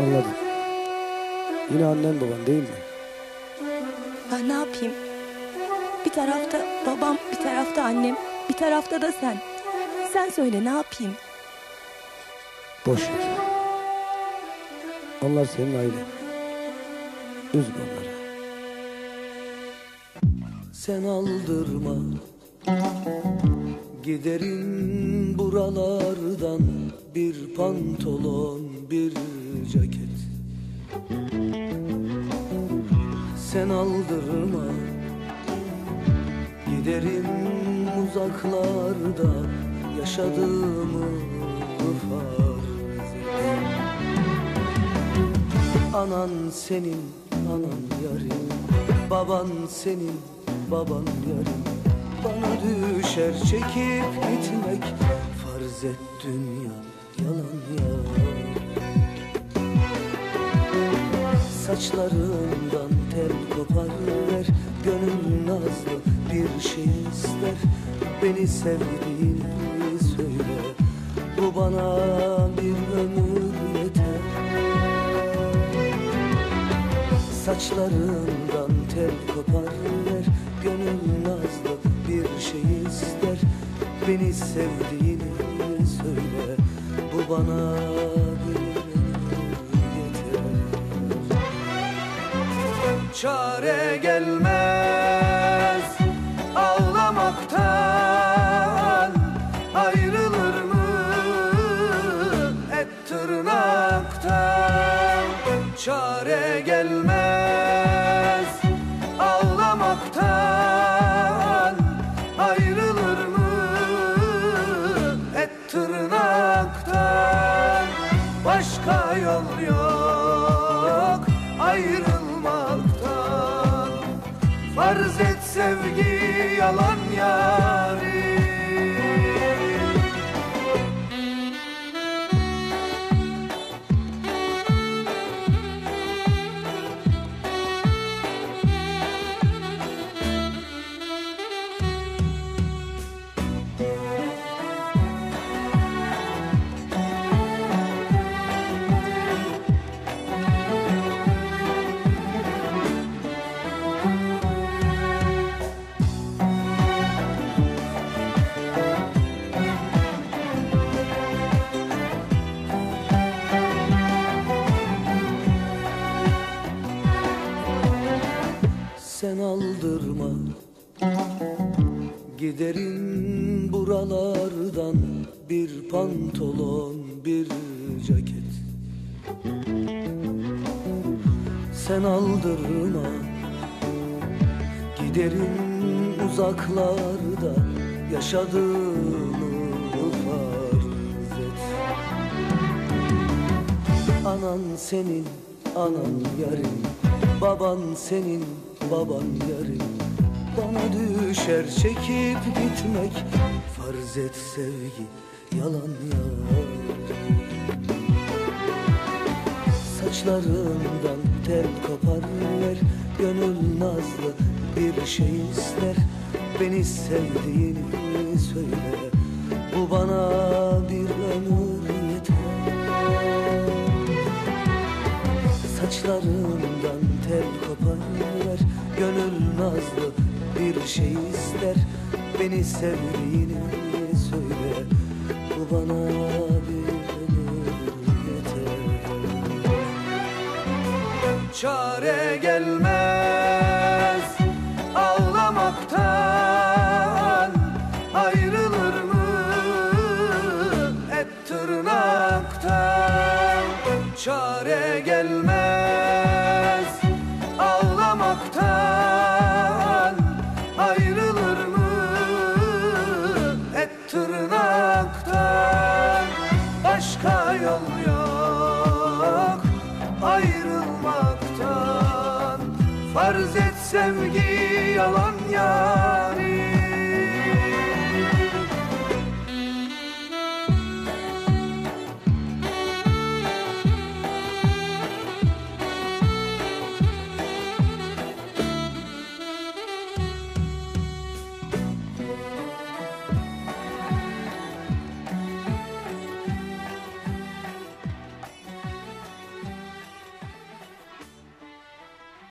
Anladım. Yine annen baban değil mi? Ben ne yapayım? Bir tarafta babam, bir tarafta annem, bir tarafta da sen. Sen söyle ne yapayım? Boş ver. Onlar senin ailen. Üzme onları. Sen aldırma. Giderim buralardan Bir pantolon bir ceket. Sen aldırma. Giderim uzaklarda Yaşadığımı farz et Anan senin, anan yarim. Baban senin, baban yarim Bana düşer çekip gitmek Farz et dünya yalan ya. Saçlarından tel kopar ver Gönül nazlı bir şey ister. Beni sevdiğini söyle Bu bana bir ömür yeter. Saçlarından tel kopar ver Gönül nazlı bir şey ister Beni sevdiğini söyle. Bu bana bir yeter. Çare gelmez ağlamaktan. Ayrılır mı et tırnaktan? Çare gelmez tırnaktan Başka yol yok. Ayrılmaktan Farz et sevgi yalan yarim Giderim buralardan. Bir pantolon bir ceket. Sen aldırma. Giderim uzaklarda. Yaşadığımı farz et Anan senin, anan yarim Baban senin, baban yarim Bana düşer çekip gitmek. Farz et sevgi, yalan yarim Saçlarından tel kopar ver Gönül nazlı bir şey ister. Beni sevdiğini söyle Bu bana bir ömür yeter. Saçlarından tel kopar ver Gönül nazlı bir şey ister. Beni sevdiğini söyle. Bu bana bir yeter Çare gelmez. Ağlamaktan Ayrılır mı? Et tırnaktan Çare gelmez tırnaktan Başka yol yok. Ayrılmaktan Farz et sevgi yalan yarim